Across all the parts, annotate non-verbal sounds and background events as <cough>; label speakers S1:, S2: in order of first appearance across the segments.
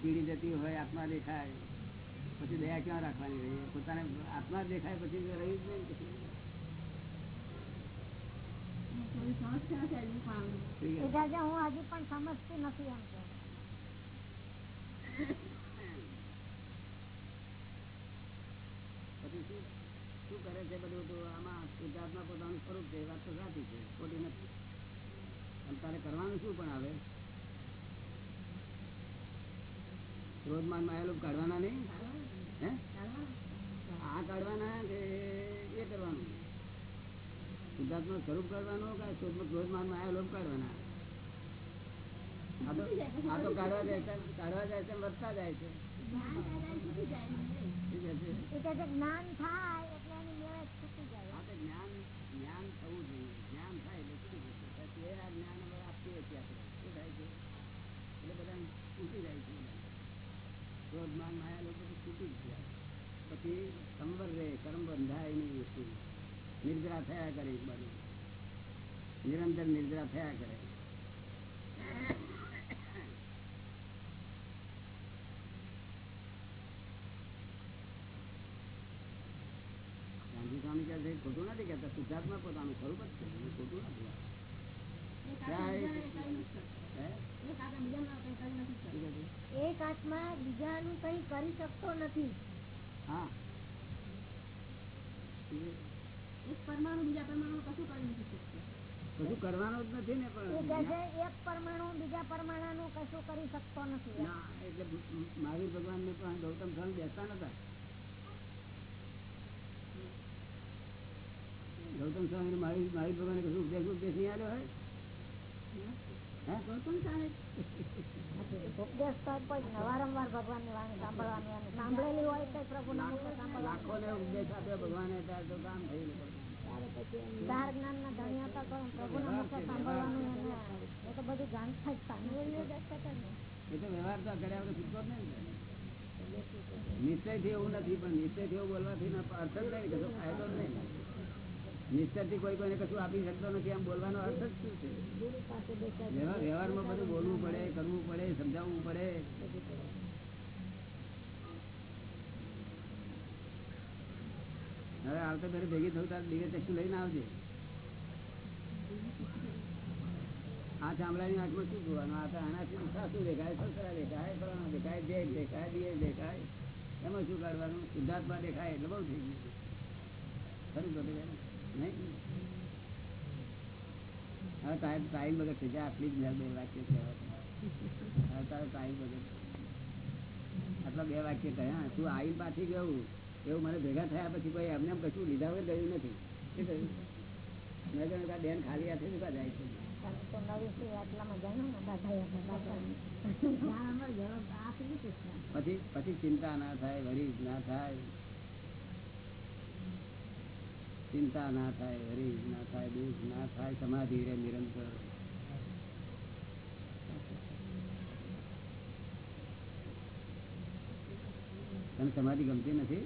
S1: પીડી જતી હોય આત્મા દેખાય પછી દયા ક્યાં રાખવાની રહી? પોતાને આત્મા દેખાય પછી રહ્યું જ નહીં પછી. શું કરે છે બધું તો આમાં શુદ્ધાત્મા પોતાનું સ્વરૂપ છે વાત તો સાચી છે. ખોટી નથી. અને તારે કરવાનું શું પણ આવે? ક્રોધમાન માયાલોપ કાઢવાના નહીં? આ કાઢવાના કે એ કરવાનું? શુદ્ધાત્મા સ્વરૂપ કાઢવાનો કે શુદ્ધ ક્રોધમાન માયાલોપ કાઢવાના? આ તો
S2: જ્ઞાન
S1: થવું જોઈએ. જ્ઞાન થાય એટલે આ જ્ઞાન આપીએ છીએ આપણે. થાય છે? એટલે બધા છૂટી જાય છે. ક્રોધમાન માયા લોકો તો છૂટી જ ગયા પછી સંવર રહે કર્મ બંધાય નહીં વસ્તુ નિર્જરા થયા કરે એક બાજુ નિરંતર નિર્જરા થયા કરે ગાંધી સ્વામી કહે છે ખોટું નથી કહેતા શુદ્ધાત્મા પોતાનું સ્વરૂપ જ છે એમાં ખોટું નથી
S2: એક
S3: આત્મા બીજાનું કઈ કરી શકતો નથી.
S1: હા.
S2: એક પરમાણુ બીજા પરમાણુ કશું કરી નથી શકતો.
S1: કશું કરવાનું જ નથી ને
S3: કે
S1: પણ
S3: એક પરમાણુ બીજા પરમાણુ કશું કરી શકતો નથી.
S1: ના એટલે મહાવીર ભગવાન ને પણ ગૌતમ સ્વામી બેસતા નતા. ગૌતમ સ્વામી મહાવીર મહાવીર ભગવાન કશું ઉપદેશ ઉપદેશ નહીં આવ્યો હોય હે
S2: ગૌતમ સાહેબ
S3: ઉપદેશ તો કોઈ વારંવાર ભગવાનની જ્ઞાન ના ધણી હતા એ તો બધું જાણતા જ
S1: એ તો વ્યવહાર તો કર્યા વગર છૂટકો જ નહીં ને. નિશ્ચયથી એવું નથી, પણ નિશ્ચયથી એવું બોલવાથી અર્થ જ નહીં ફાયદો જ નહીં નિશ્ચયથી કોઈ કોઈને કશું આપી શકતો નથી એમ બોલવાનો અર્થ જ શું છે? વ્યવહારમાં બધું બોલવું પડે, કરવું પડે, સમજાવવું પડે. હવે આવતા ઘરે ભેગી થયું તાર દિવ્ય ચક્ષુ લઈને આવજે. આ ચામડાની આંખમાં શું જોવાનું? આ તો આનાથી શું દેખાય? સસરા દેખાય? ફલાણા દેખાય? જેઠ દેખાય દિયર દેખાય. એમાં શું કાઢવાનું શુદ્ધાત્મા દેખાય એટલે બહુ થઈ ગયું. ખરું તો હવે તારે ટાઈમ વગર થઈ જાય આટલી જ બે વાક્ય કહેવાય હવે તારે ટાઈમ વગર આટલા બે વાક્ય કહ્યા તું આઈ પાછી ગયું એવું મને ભેગા થયા પછી કોઈ એમને એમ કશું લીધા વગર ગયું નથી. શું કહ્યું મેં કહ્યું કે બેન ખાલી હાથે ઊભા જાય છે. પછી પછી ચિંતા ના થાય વરી ના થાય. ચિંતા ના થાય વરી ના થાય દુઃખ ના થાય સમાધિ રે નિરંતર. તને સમાધિ ગમતી નથી?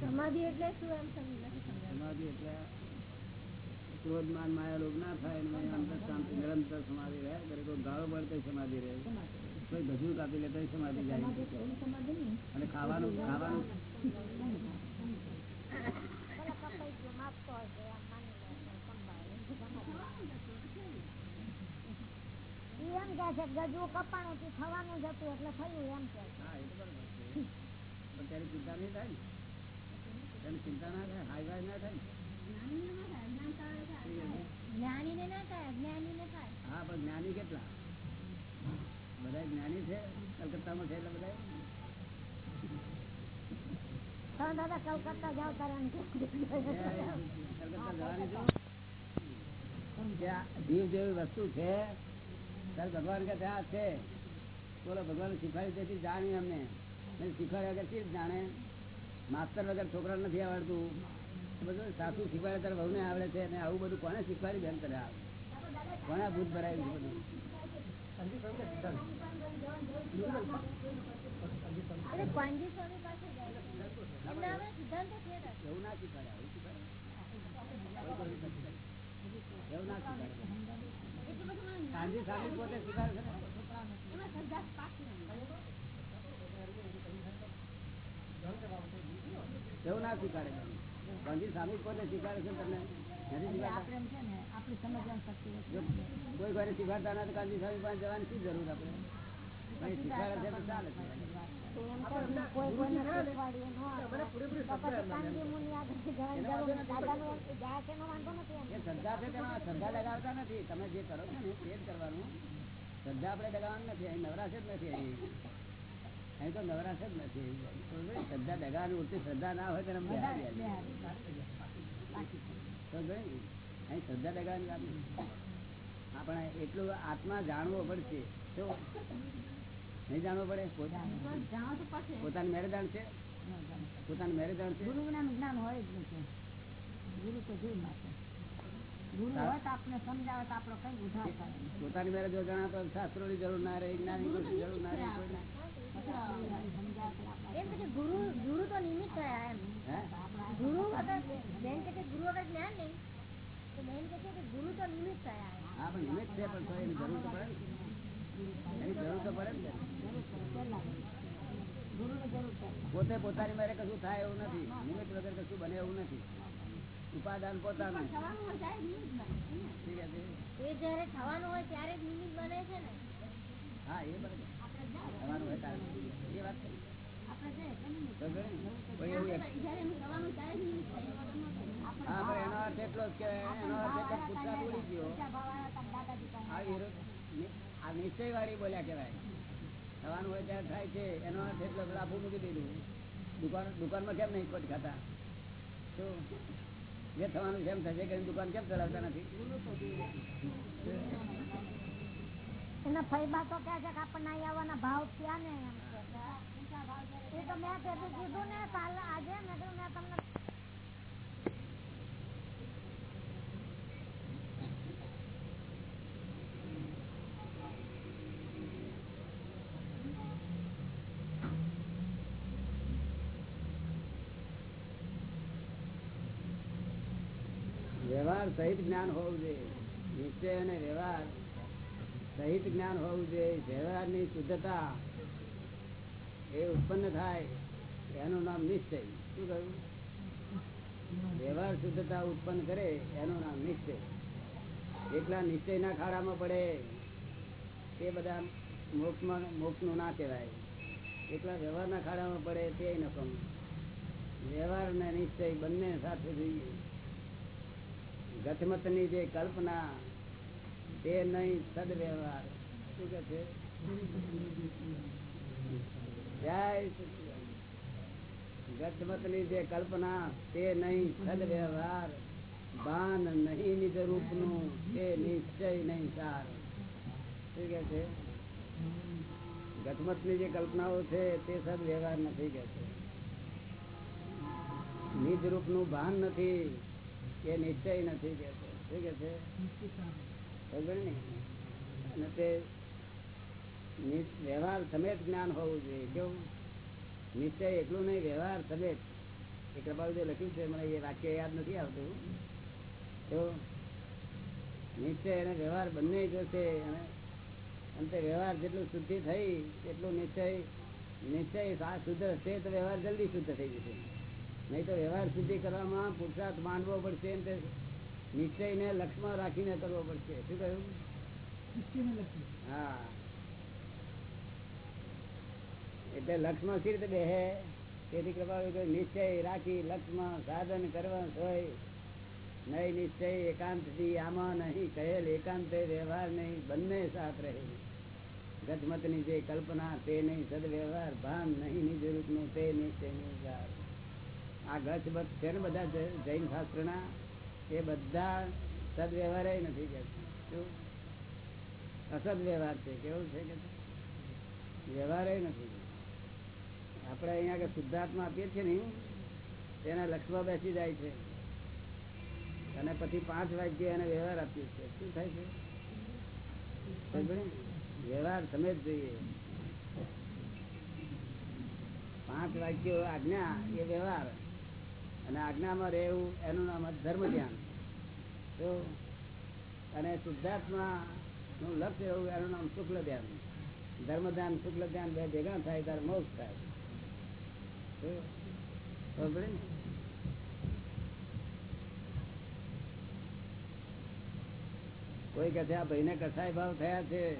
S3: સમાધિ એટલે શું એમ
S1: સમાધિ એટલે ક્રોધમાન માયા લોભ ના થાય અંતર શાંતિ નિરંતર સમાધિ રહે. કરે કોઈ ગાળો પડે તો સમાધિ રહે. કોઈ ગજુ કાપી લે તો સમાધિ જાય. અને ખાવાનું ખાવાનું
S3: એમ માની કે છે કે ગજવું કપાણું થી થવાનું જ હતું એટલે થયું એમ કે.
S1: હા એ તો છે. પણ ત્યારે ચિંતા નહીં થાય ને? ચિંતા ના થાય હાઈ ના થાય ને.
S2: જ્ઞાનીને ના થાય, અજ્ઞાનતાવાળે
S1: જ્ઞાની કેટલા બધા જ્ઞાની છે કલકત્તામાં છે એટલે બધા જીવ જેવી વસ્તુ છે ભગવાન કે ત્યાં છે બોલો ભગવાન શીખવાડી તેથી જાણી અમને શીખવાડ્યા વગર શી જાણે માસ્તર વગર છોકરા નથી આવડતું બધું સાસુ શીખવાડે ત્યારે બહુ આવડે છે અને આવું બધું કોને શીખવાડી બેન કરે આ? કોને ભૂત ભરાયું છે બધું. એવું ના શીખવાડે આવું શીખવાડે. એવું ના ગાંધી સાહેબ પોતે સ્વીકારે ને. એવું ના સ્વીકારે ગાંધી સ્વામી કોને સ્વીકારે છે તમને? નથી સ્વીકારતા
S2: આપણે એમ છે ને આપણી સમજણ શક્તિ
S1: જો કોઈ ઘરે સ્વીકારતા નથી ગાંધી સ્વામી પાસે જવાની શું જરૂર આપણે? છે તો ચાલે છે.
S3: તો. તો નથી.
S1: શ્રદ્ધા છે તેમાં શ્રદ્ધા લગાવતા નથી. તમે જે કરો છો ને એ જ કરવાનું. શ્રદ્ધા આપણે લગાવવાની નથી અહીં નવરાશે જ નથી અહીં. અહીં તો નવરાશ જ નથી? શ્રદ્ધા લગાવવાની ઉડતી શ્રદ્ધા ના હોય. બરોબર? અહીં શ્રદ્ધા વાત નથી આપણે એટલું આત્મા જાણવો પડશે તો નહીં જાણવો પડે
S2: પોતાનું તો
S1: મેરેદાન છે પોતાનું મેરેદાન છે
S2: ગુરુ જ્ઞાન હોય ગુરુ તો જોઈ માટે તો
S1: પોતાની મેરેજ જણા તો શાસ્ત્રોની જરૂર ના રહે જ્ઞાન જરૂર ના રહે
S3: ગુરુ ગુરુ તો નિમિત્ત થયા એમ. ગુરુ વગર બેન કે ગુરુ વગર જ્ઞાન નહીં તો બેન કે ગુરુ તો નિમિત્ત થયા
S1: હા પણ નિમિત્ત છે પણ તો એની જરૂર તો પડે એની જરૂર તો પડે ને.
S2: ગુરુની જરૂર છે.
S1: પોતે પોતાની મારે કશું થાય એવું નથી. નિમિત્ત વગર કશું બને એવું નથી. ઉપાદાન પોતાનું.
S2: થવાનું હોય ત્યારે
S3: જ નિમિત્ત બને છે ને?
S1: હા એ બરાબર થવાનું હોય એ વાત? કોઈ નિશ્ચય વાળી બોલ્યા કેવાય થવાનું હોય ત્યારે થાય છે. એનો અર્થ એટલો આખું મૂકી દીધું. દુકાન દુકાનમાં કેમ નહીં કોટ ખાતા? તો જે થવાનું જેમ થશે કે દુકાન કેમ ચલાવતા નથી?
S3: એના ફૈબા તો કહે છે કે આપણને આવવાના ભાવ થયા ને એ તો મેં કીધું ને કાલે આજે મેં તમને
S1: વ્યવહાર સહિત જ્ઞાન હોવું જોઈએ. નિશ્ચય અને વ્યવહાર સહિત જ્ઞાન હોવું જોઈએ. વ્યવહારની શુદ્ધતા એ ઉત્પન્ન થાય, એનું નામ નિશ્ચય. શું કહ્યું? વ્યવહાર શુદ્ધતા ઉત્પન્ન કરે, એનું નામ નિશ્ચય. એકલા નિશ્ચયના ખાડામાં પડે, તે બધા મોક્ષમાં, મોક્ષનું ના કહેવાય. એટલા વ્યવહારના ખાડામાં પડે, તે નકમ વ્યવહાર અને નિશ્ચય બંને સાથે જોઈએ. ગતમતની જે કલ્પના, તે નહીં સદવ્યવહાર. શું કે છે. જે કલ્પના, તે નહીં સદવ્યવહાર. ભાન નહીં નિજ રૂપનું તે નિશ્ચય નહીં સાર. શું કે છે? ગતમતની જે કલ્પનાઓ છે, તે સદવ્યવહાર નથી કે છે. નિજ રૂપનું ભાન નથી એ નિશ્ચય નથી કે છે. ખબર ને અને તે વ્યવહાર સમેત જ્ઞાન હોવું જોઈએ. કેવું? નિશ્ચય એકલું નહીં, વ્યવહાર સમેત. એ કૃપાલ જે લખ્યું છે, મને એ વાક્ય યાદ નથી આવતું. તો નિશ્ચય અને વ્યવહાર બંને જોશે અને અંતે વ્યવહાર જેટલું શુદ્ધિ થઈ, એટલું નિશ્ચય નિશ્ચય શુદ્ધ હશે તો વ્યવહાર જલ્દી શુદ્ધ થઈ જશે. નહીં તો વ્યવહાર શુદ્ધિ કરવામાં પુરુષાર્થ માનવો પડશે અને તે નિશ્ચયને લક્ષ્યમાં રાખીને કરવો પડશે. શું કહ્યું? હા. એટલે લક્ષ્યમાં સી રીતે બેહે તેથી કૃપા નિશ્ચય રાખી લક્ષ્યમાં સાધન કરવા હોય. નહીં નિશ્ચય એકાંતથી આમાં નહીં કહેલ એકાંત વ્યવહાર નહીં બંને સાથ રહે. ગતમતની જે કલ્પના તે નહીં સદવ્યવહાર ભાન નહીં નિજનું તે નિશ્ચય નિર્ધાર આ ગચ છે ને બધા જૈન જૈન શાસ્ત્રના, એ બધા સદવ્યવહાર નથી કે અસદ વ્યવહાર છે કેવું છે કે વ્યવહાર નથી. આપણે અહીંયા આગળ શુદ્ધાત્મા આપીએ છીએ ને, તેના લક્ષમાં બેસી જાય છે. અને પછી પાંચ વાગ્યે એને વ્યવહાર આપીએ છીએ. શું થાય છે? વ્યવહાર તમે જ જોઈએ. પાંચ વાક્યો આજ્ઞા એ વ્યવહાર. અને આજ્ઞામાં રહેવું, એનું નામ ધર્મ ધ્યાન. અને શુદ્ધાત્મા નું લક્ષ્ય એવું, એનું નામ શુક્લ ધ્યાન. ધર્મ ધ્યાન, શુક્લ ધ્યાન બે ભેગા થાય, ત્યારે મોક્ષ થાય? કોઈ કહે છે, આ ભાઈને કસાય ભાવ થયા છે?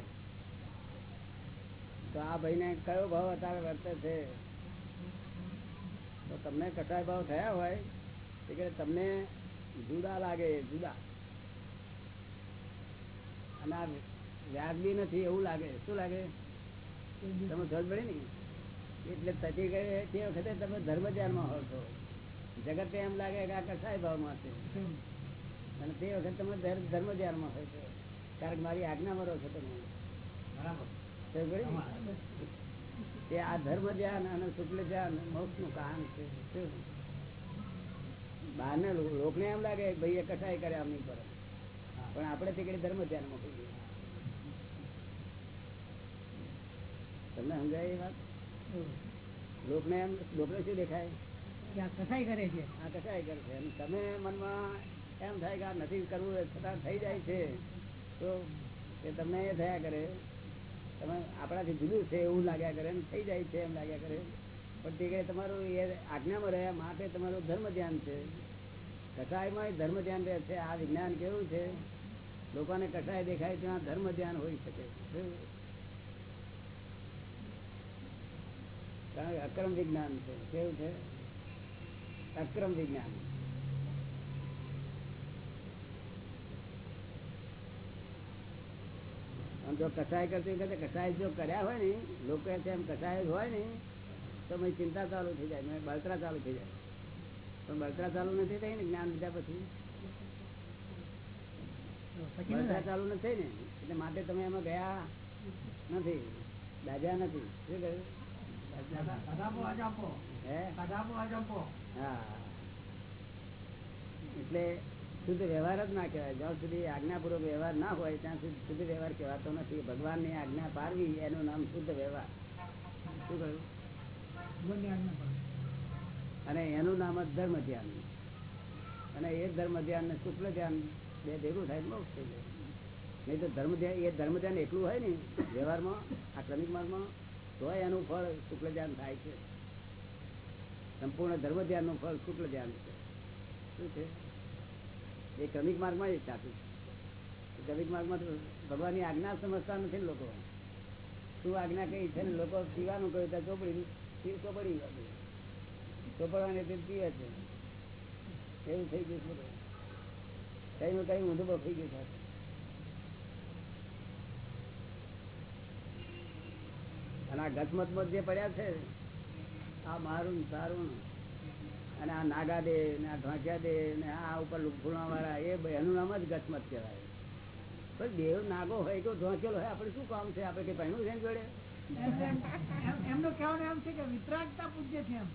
S1: તો આ ભાઈને કયો ભાવ અત્યારે વર્તે છે? તમને કસાય ભાવ થયા હોય એટલે તમને જુદા લાગે જુદા. અને આ વ્યાજબી નથી એવું લાગે. શું લાગે? તમે સમજ પડી ને? એટલે ગયે તે વખતે તમે ધર્મ ધ્યાનમાં હોવ છો. જગત એમ લાગે કે આ કસાય ભાવમાં છે. અને તે વખતે તમે ધર- ધર્મ ધ્યાનમાં હોય છો. કારણ કે મારી આજ્ઞામાં રહો છો તમે
S4: બરાબર?
S1: તે આ ધર્મ ધ્યાન અને શુક્લ ધ્યાન મોક્ષનું કામ છે. બહાર ને લોકને એમ લાગે ભાઈ કસાય કરે આમની પર પણ આપણે તે ધર્મ મોકલી દઈએ તમને સમજાય એ વાત? લોકને એમ લોકને શું દેખાય?
S2: કસાઈ કરે છે.
S1: આ કસાય કરે છે. તમે મનમાં એમ થાય કે આ નથી કરવું છતાં થઈ જાય છે. તો એ તમને એ થયા કરે તમે આપણાથી જુદું છે એવું લાગ્યા કરે થઈ જાય છે એમ લાગ્યા કરે. પણ તે કહે તમારું એ આજ્ઞામાં રહ્યા માટે તમારું ધર્મ ધ્યાન છે. કસાયમાં ધર્મ ધ્યાન રહે છે. આ વિજ્ઞાન કેવું છે? લોકોને કસાય દેખાય ત્યાં ધર્મ ધ્યાન હોઈ શકે. અક્રમ વિજ્ઞાન છે. કેવું છે? અક્રમ વિજ્ઞાન. આમ જો કસાય કરતી વખતે કસાય જો કર્યા હોય ને લોકો એમ કસાય જ હોય ને તો મેં ચિંતા ચાલુ થઈ જાય મેં બળતરા ચાલુ થઈ જાય. પણ બળતરા ચાલુ નથી થઈ ને જ્ઞાન લીધા પછી. બળતરા ચાલુ નથી ને એટલે માટે તમે એમાં ગયા નથી દાદા નથી. શું કહ્યું? હા. એટલે શુદ્ધ વ્યવહાર જ ના કહેવાય. જ્યાં સુધી આજ્ઞાપૂર્વક વ્યવહાર ના હોય ત્યાં સુધી શુદ્ધ વ્યવહાર કહેવાતો નથી. ભગવાનની આજ્ઞા પાડવી એનું નામ શુદ્ધ વ્યવહાર. શું કહ્યું? અને એનું નામ જ ધર્મ ધ્યાન. અને એ ધર્મ ધ્યાન ને શુક્લ ધ્યાન બે ભેગું થાય બહુ થઈ જાય. નહીં તો ધર્મ ધ્યાન એ ધર્મ ધ્યાન એટલું હોય ને વ્યવહારમાં આ ક્રમિક માર્ગમાં તો એનું ફળ શુક્લ ધ્યાન થાય છે. સંપૂર્ણ ધર્મ ધ્યાનનું ફળ શુક્લ ધ્યાન છે. શું છે? એ ક્રમિક માર્ગમાં જ સાચું છે. ક્રમિક માર્ગમાં ભગવાનની આજ્ઞા સમજતા નથી લોકો. શું આજ્ઞા કઈ છે ને લોકો પીવાનું કહ્યું ત્યાં ચોપડી પી- ચોપડી. ચોપડવાની તે પીવે છે. એવું થઈ ગયું શું કઈ કઈ ઊંધું થઈ ગયું છે. અને આ ગચમતમત જે પડ્યા છે, આ મારું ને અને આ નાગા દે ને આ ઢાંક્યા દે ને આ ઉપર ફૂલવા વાળા એ એનું નામ જ ગચમત કહેવાય. પણ દેવ નાગો હોય કે ઢોંકેલો હોય આપણે શું કામ છે? આપણે કઈ પહેણું છે એની જોડે?
S2: એમનું કહેવાનું એમ છે કે વિતરાગતા પૂજ્ય છે એમ.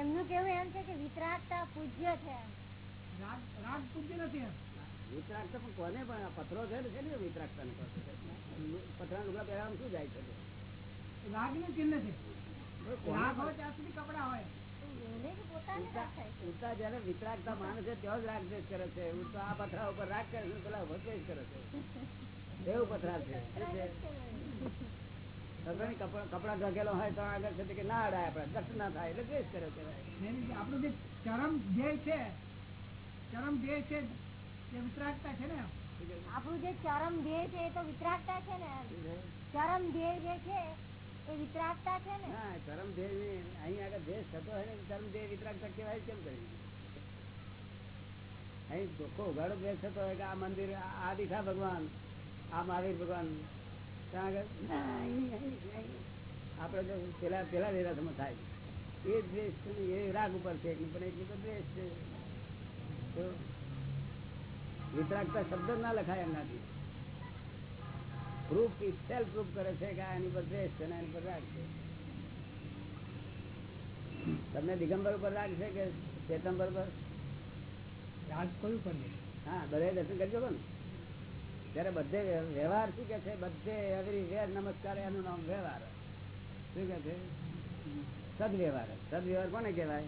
S3: એમનું કેવું એમ છે કે વિતરાગતા પૂજ્ય છે
S2: રાગ પૂજ્ય નથી એમ.
S1: વિતરાગતા પણ કોને પણ પથરો છે ને વિતરાગતા ને પથરા? લુગડા પહેરવામાં શું જાય છે?
S2: રાગનું ચિહ્ન છે. રાગ હોય ત્યાં સુધી કપડા હોય.
S3: એને જ પોતાને રાગ થાય છે.
S1: ઉલટા જયારે વિતરાગતા માણસ છે ત્યાં જ રાગ દ્વેષ કરે છે. ઉલટા આ પથરા ઉપર રાગ કરે છે પેલા દ્વેષ કરે છે. એવું પથરા છે. કપડા કપડા હોય તો આગળ છે કે ના અડાય આપડે દક્ષ ના થાય એટલે દ્વેષ કરે છે
S2: આપણું જે ચરમ ધ્યેય છે ચરમ ધ્યેય છે જે વિતરાગતા છે ને?
S3: આપણું જે ચરમ ધ્યેય છે એ તો વિતરાગતા છે ને? ચરમ ધ્યેય જે છે એ
S1: આ મંદિર, આ આ ભગવાન, આ મહાવીર ભગવાન. ત્યાં આગળ. આપણે જો પેલા પેલા વેરાસમાં થાય એ દ્વેષ એ રાગ ઉપર છે પણ એટલી તો દ્વેષ છે. તો વિતરાગતા શબ્દ ના લખાય એમનાથી. પ્રૂફ સેલ્ફ પ્રૂફ કરે છે કે એની પર દ્વેષ છે એની પર રાગ છે. તમને દિગંબર ઉપર રાગ છે કે ચેતંબર પર
S2: રાગ કયું કરીએ
S1: હા બધે દર્શન કરજો પણ ત્યારે બધે વ્યવહાર શું કે છે? બધે એવરી વેર નમસ્કાર એનું નામ વ્યવહાર. શું કે છે? સદવ્યવહાર. સદવ્યવહાર કોને કહેવાય?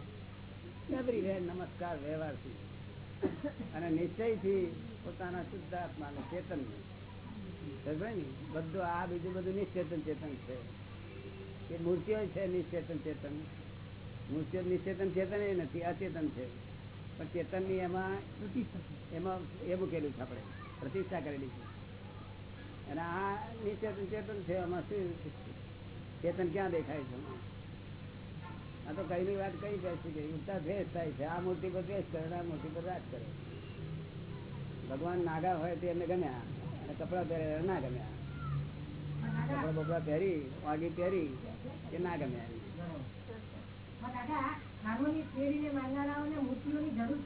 S1: એવરીવેર નમસ્કાર વ્યવહારથી. અને નિશ્ચયથી પોતાના શુદ્ધાત્માને ચેતન ને બધું આ બીજું બધું નિશ્ચેતન ચેતન છે. એ મૂર્તિઓ છે નિશ્ચેતન ચેતન. મૂર્તિઓ નિશ્ચેતન ચેતન એ નથી અચેતન છે. પણ ચેતનની એમાં એમાં એ મૂકેલું છે આપણે. પ્રતિષ્ઠા કરેલી છે. અને આ નિશ્ચેતન ચેતન છે એમાં શું? ચેતન ક્યાં દેખાય છે? આ તો કઈ વાત કઈ બેસી ગઈ ઉલટા ભેસ થાય છે. આ મૂર્તિ પર ભેસ કરે આ મૂર્તિ પર રાજ કરે. ભગવાન નાગા હોય તે એમને ગમ્યા કપડા પહેરે ના ગમ્યા કપડા બપડા પહેરી વાગી પહેરી એ ના ગમ્યા
S5: દાદા હાર્મોની થિયરીને માનનારાઓને મૂર્તિઓની જરૂર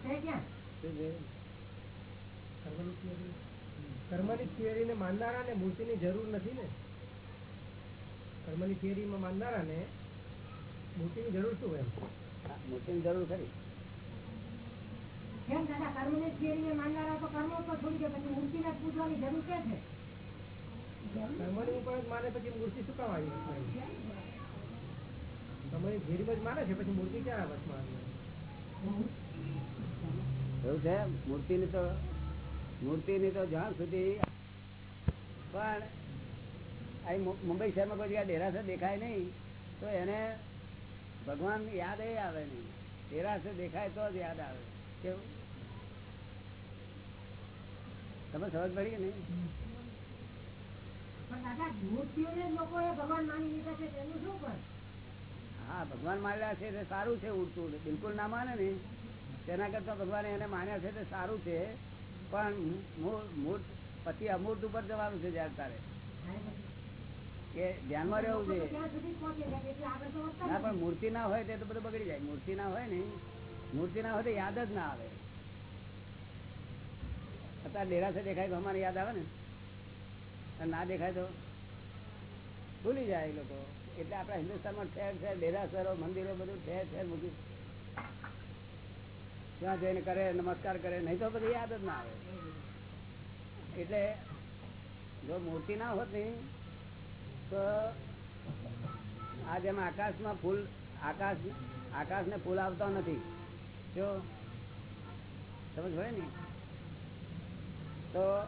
S1: શું છે?
S6: કર્મની થિયરી કર્મની થિયરીને માનનારાને જરૂર નથી ને. કર્મની થિયરીમાં માનનારાને મૂર્તિની જરૂર શું એમ?
S1: હા, મૂર્તિની જરૂર ખરી.
S5: દાદા માનનારા તો કર્મો તો છોડી દે પછી મૂર્તિને જ પૂજવાની જરૂર કે છે?
S6: કર્મની ઉપર જ માને પછી મૂર્તિ શું કામ આવી કર્મની થિયરીમાં માને છે પછી મૂર્તિ ક્યાં વચમાં આવી
S1: એવું છે? મૂર્તિની તો મૂર્તિની તો જ્યાં સુધી પણ અહીં મુ- મુંબઈ શહેરમાં કોઈ જગ્યા ડેરાસર દેખાય નહીં તો એને ભગવાન યાદ એ આવે નહીં. ડેરાસર દેખાય તો જ યાદ આવે. કેવું તમે સમજ પડી કે નહીં
S5: પણ દાદા મૂર્તિઓને જ લોકોએ ભગવાન માની લીધા છે સમજ પડી પણ
S1: હા ભગવાન માન્યા છે તે સારું છે ઉડતું બિલકુલ ના માને ને. તેના કરતા ભગવાન એને માન્યા છે તે સારું છે. પણ મૂળ પછી અમૂર્ત ઉપર જવાનું છે જયારે તારે. કે ધ્યાનમાં રહેવું
S5: છે
S1: ના પણ મૂર્તિ ના હોય તે તો બધું બગડી જાય. મૂર્તિ ના હોય ને. મૂર્તિ ના હોય તો યાદ જ ના આવે. અત્યારે ડેરાસે દેખાય તો અમારે યાદ આવે ને. ના દેખાય તો ભૂલી જાય એ લોકો. એટલે આપણા હિન્દુસ્તાનમાં ઠેર ઠેર ડેરાસરો મંદિરો બધું ઠેર ઠેર મૂક્યું ત્યાં જઈને કરે, નમસ્કાર કરે. નહીં તો બધું યાદ જ ના આવે. એટલે જો મૂર્તિ ના હોત ને, તો આ જેમ આકાશમાં ફૂલ, આકાશ આકાશ ને ફૂલ આવતા નથી. જો સમજ હોય ને? તો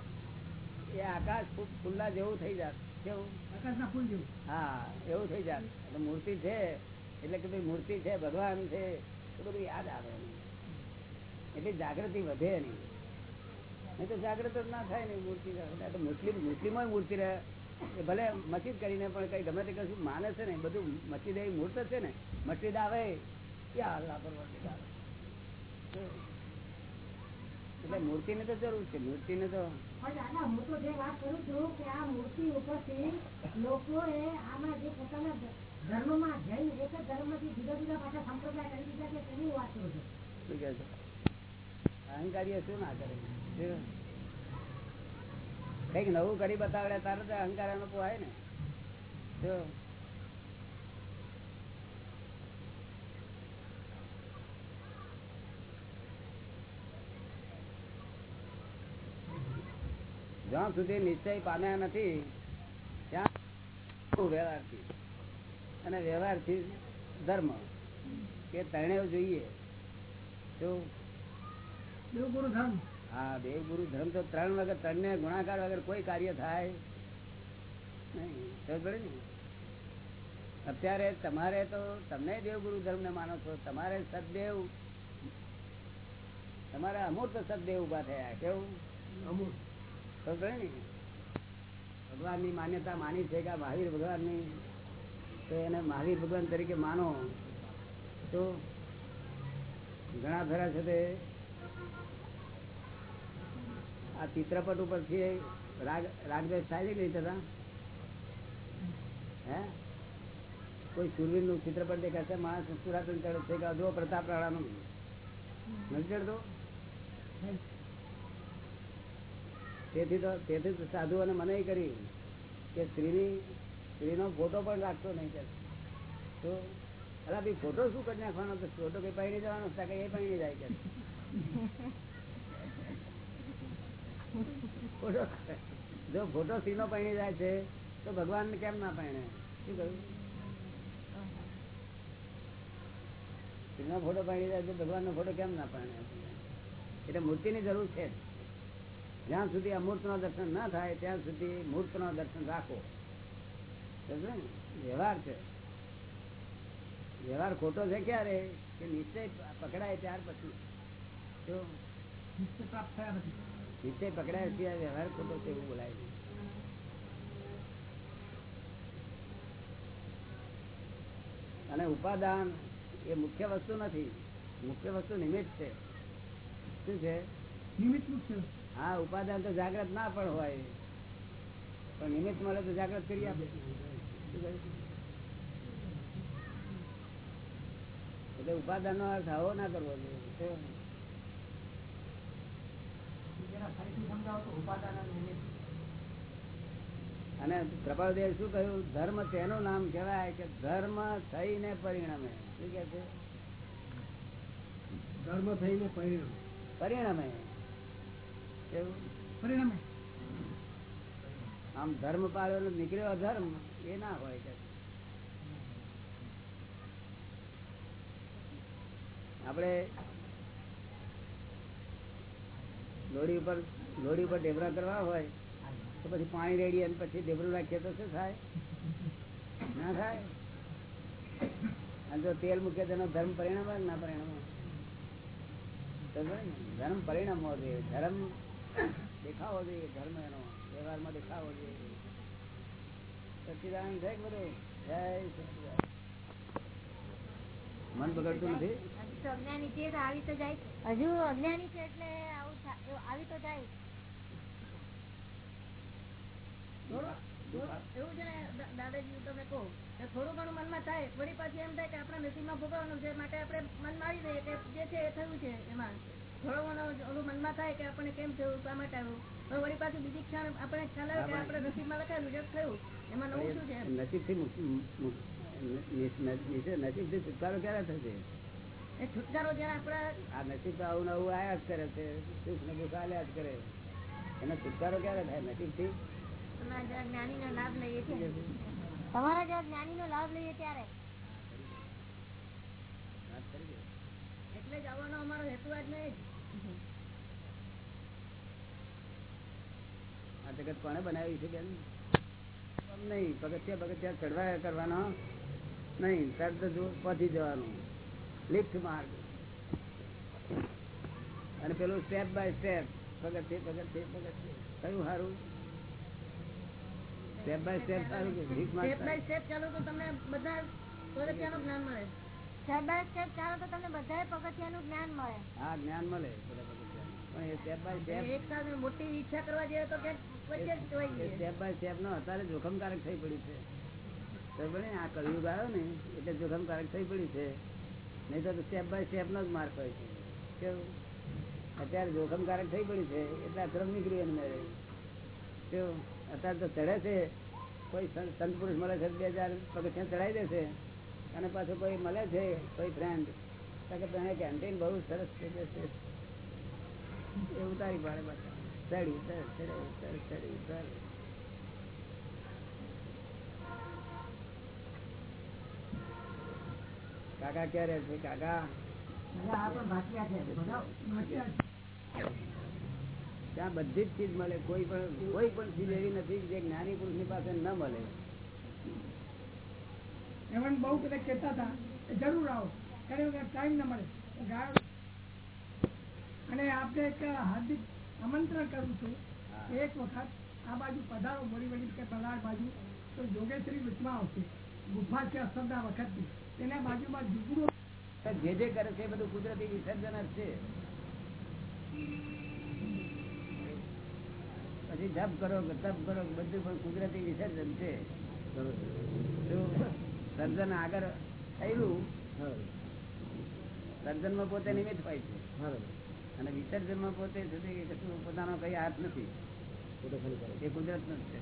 S1: એ આકાશ ફૂ- ખુલ્લા જેવું થઈ જાત. કેવું?
S6: આકાશના ફૂલ જેવું.
S1: હા એવું થઈ જાત. એટલે મૂર્તિ છે. એટલે કે ભાઈ મૂર્તિ છે ભગવાન છે એ બધું યાદ આવે એટલે જાગૃતિ વધે નહીં. નહીં તો જાગૃત જ ના થાય ને મૂર્તિ તો. મુસ્લિમ મુસ્લિમો મૂર્તિ રહે. એ ભલે મસ્જિદ કરીને પણ કઈ ગમે તે કશું માને છે ને બધું મસ્જિદ એ મૂર્ત છે ને મસ્જિદ આવે યા અલ્લાહ પરવરદિગાર. એટલે મૂર્તિની તો જરૂર છે મૂર્તિને તો.
S5: હું તો જે વાત કરું છું કે આ મૂર્તિ ઉપરથી લોકોએ આમાં જે પોતાના ધર્મમાં જૈન એક જ ધર્મમાંથી જુદા જુદા પાછા સંપ્રદાય કરી દીધા છે તેની વાત કરું છું.
S1: શું છે? શું ના કરે? કંઈક નવું કરી બતાવડે તારે તો અહંકાર એનો પોહાય ને. શું? જ્યાં સુધી નિશ્ચય પામ્યા નથી ત્યાં વ્યવહારથી? અને વ્યવહારથી ધર્મ કે તણે જોઈએ શું
S6: દેવગુરુ ધામ
S1: હા દેવ ગુરુ ધર્મ તો ત્રણ વગર ત્રણ ને ગુણાકાર વગર કોઈ કાર્ય થાય નહીં. અત્યારે તમારે તો તમને દેવ ગુરુ ધર્મ ને માનો છો તમારે સદદેવ તમારે અમૂર્ત સદદેવ ઊભા થયા કેવું?
S6: અમુક
S1: સમજ પડે ને માન્યતા માની છે કે મહાવીર ભગવાનની? તો એને મહાવીર ભગવાન તરીકે માનો. તો ઘણા ખરા છે તે. આ ચિત્રપટ ઉપરથી રાગ રાગદેશ થાય ગઈ થતા હે? કોઈ સુરવીરનું ચિત્રપટ દેખાય છે માણસ પુરાતન ચડે છે કે અધો પ્રતાપ રાણાનું? નથી ચડતો? તેથી તો તેથી તો સાધુઓને મને કરી કે સ્ત્રીની સ્ત્રીનો ફોટો પણ રાખતો નહીં તો અલા ભાઈ, ફોટો શું કરી નાખવાનો? તો ફોટો કઈ પહેરી જવાનો છે કે એ પહેરી જાય કે? ફોટો જો ફોટો સ્ત્રીનો પહેરી જાય છે, તો ભગવાન કેમ ના પહેણે? શું કહ્યું? સ્ત્રીનો ફોટો પહેરી જાય તો ભગવાનનો ફોટો કેમ ના પાડે એટલે મૂર્તિની જરૂર છે. જ્યાં સુધી અમૂર્ત નો દર્શન ના થાય ત્યાં સુધી મૂર્ત નો દર્શન રાખો. વ્યવહાર છે. વ્યવહાર ખોટો છે ક્યારે? કે નિશ્ચય પકડાય ત્યાર પછી.
S7: નિશ્ચય
S1: પકડાય સિવાય વ્યવહાર ખોટો છે એવું બોલાય છે. અને ઉપાદાન એ મુખ્ય વસ્તુ નથી. મુખ્ય વસ્તુ નિમિત્ત છે. શું છે?
S7: નિમિત્ત મુખ્ય
S1: હા ઉપાદાન તો જાગ્રત ના પણ હોય. પણ નિમિત્ત મળે તો જાગ્રત કરી આપે? એટલે ઉપાદાન નો અર્થ આવો ના કરવો જોઈએ.
S4: અને
S1: કૃપાલદેવ શું કહ્યું? ધર્મ તેનું નામ કહેવાય કે ધર્મ થઈને પરિણમે. શું કે છે?
S7: ધર્મ થઈને પરિણમે.
S1: પરિણમે.
S7: પરિણામે?
S1: આમ ધર્મ પાડેલો નીકળ્યો અધર્મ એ ના હોય કે આપણે લોડી ઉપર લોડી ઉપર ઢેબરા કરવા હોય તો પછી પાણી રેડી અને પછી ઢેબરું રાખીએ તો શું થાય? ના થાય? અને જો તેલ મૂકીએ તેનો ધર્મ પરિણામ હોય ના પરિણામ? ધર્મ પરિણામ હોવો જોઈએ ધર્મ દેખાવો જોઈએ ધર્મ એનો વ્યવહારમાં દેખાવો જોઈએ. બધું જય મન બગડતું નથી?
S3: હજુ અજ્ઞાની છે આવી તો જાય. હજુ અજ્ઞાની છે એટલે આવું તો જાય.
S2: એવું છે ને દાદાજી તમે કહો થોડું ઘણું મનમાં થાય વળી પાછી એમ થાય કે આપણા નસીબમાં ભોગવવાનું છે માટે આપણે મન મારી દઈએ કે જે છે એ થયું છે એમાં. થોડો ઘણો મનમાં થાય કે આપણે કેમ થયું શા માટે આવ્યું? વળી પાછું બીજી ક્ષણ આપણે ખ્યાલ આવે કે આપણે નસીબમાં લખાયેલું છે થયું. એમાં નવું શું છે?
S1: નસીબથી છુટકારો ક્યારે થશે?
S2: છુટકારો જયારે આપણા
S1: આ નસીબ તો આવું ને આયા જ કરે છે સુખ ને દુઃખ આલ્યા જ કરે. એનો છુટકારો ક્યારે થાય? નસીબથી
S3: તમારા જેવા જ્ઞાનીનો લાભ લઈએ છીએ તમારા જેવા જ્ઞાનીનો લાભ લઈએ ત્યારે.
S2: એટલે જ આવવાનો અમારો હેતુ આજ નહીં.
S1: આ જગત કોને બનાવ્યું છે બેન? નહીં પગથિયા પગથિયા ચડવા કરવાનો. નહીં તરત પહોંચી જવાનું. લિફ્ટ માર્ગ. અને પેલું સ્ટેપ બાય સ્ટેપ પગથિયે પગથિયે પગથિયે. કયું સારું સ્ટેપ બાય સ્ટેપ સારું
S2: સ્ટેપ બાય સ્ટેપ ચાલો તો તમને બધા જ્ઞાન મળે.
S3: સ્ટેપ બાય સ્ટેપ ચાલો તો તમને બધાય પગથિયાનું જ્ઞાન મળે.
S1: હા જ્ઞાન મળે. પણ એ સ્ટેપ બાય સ્ટેપ
S2: એક સાથે મોટી ઈચ્છા કરવા જઈએ તો ક્યાંક વચ્ચે જ જોઈ જઈએ
S1: સ્ટેપ બાય સ્ટેપ નો અત્યારે જોખમકારક થઈ પડી છે. બરાબર ને? આ કલયુગ આવ્યો ને એટલે જોખમકારક થઈ પડી છે. નહીં તો સ્ટેપ બાય સ્ટેપ નો જ માર્ગ હોય છે. કેવું? અત્યારે જોખમકારક થઈ પડ્યું છે એટલે અક્રમ નીકળી એને મેળે. કેવું? અત્યારે તો ચડે છે. કોઈ સંત પુરુષ મળે છે બે હજાર પગથિયા ચડાવી દે છે અને પાછું કોઈ મળે છે કોઈ ફ્રેન્ડ કે તને કેન્ટીન બહુ સરસ છે એવું તારી એ ઉતારી પાડે પાછા. ચડી ઉતર ચડે ઉતર ચડી ઉતર. કાકા ક્યારે છે કાકા? ત્યાં બધી જ ચીજ મળે કોઈ પણ કોઈ પણ ચીજ એવી નથી જે જ્ઞાની પુરુષની પાસે ન મળે.
S7: એવન બહુ બધા કહેતા હતા જરૂર આવો. ત્યારે વગર ટાઈમ ન મળે. અને આપણે એક હાર્દિક આમંત્રણ કરું છું એક વખત આ બાજુ પધારો મોડી વડી કે પલાળ બાજુ, તો યોગેશ્વરી વચમાં આવશે. ગુફા છે અસરના વખતની તેના બાજુમાં ઝૂંપડું
S1: જે જે કરે છે બધું કુદરતી વિસર્જન જ છે. પછી જપ કરો તપ કરો બધું પણ કુદરતી વિસર્જન છે. સર્જન આગળ થયેલું સર્જનમાં પોતે નિમિત્ત હોય છે. અને વિસર્જનમાં પોતે કશું પોતાનો કઈ હાથ નથી. એ કુદરતનું છે.